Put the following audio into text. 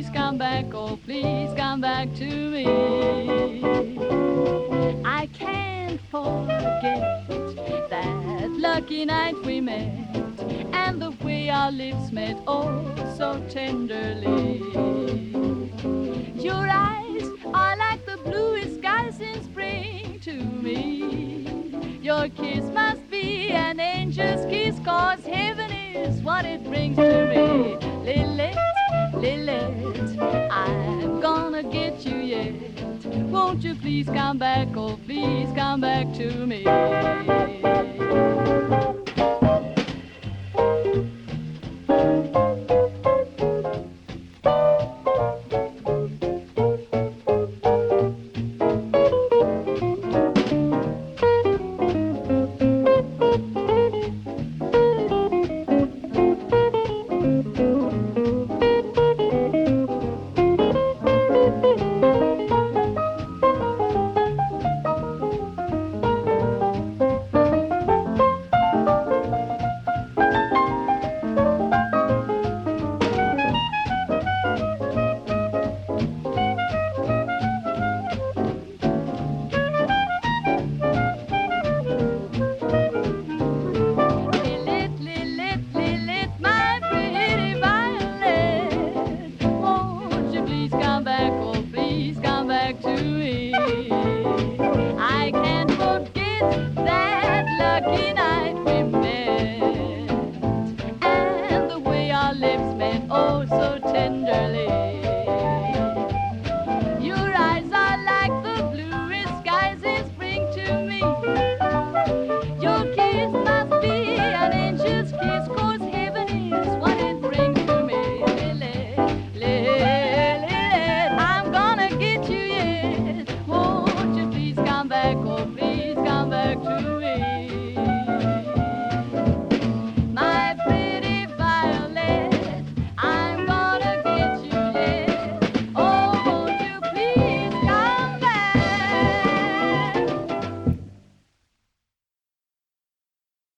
please come back, oh please come back to me. I can't forget that lucky night we met, and the way our lips met, oh so tenderly. Your eyes Your kiss must be an angel's kiss, cause heaven is what it brings to me. Lilith, Lilith, I'm gonna get you yet. Won't you please come back, oh please come back to me.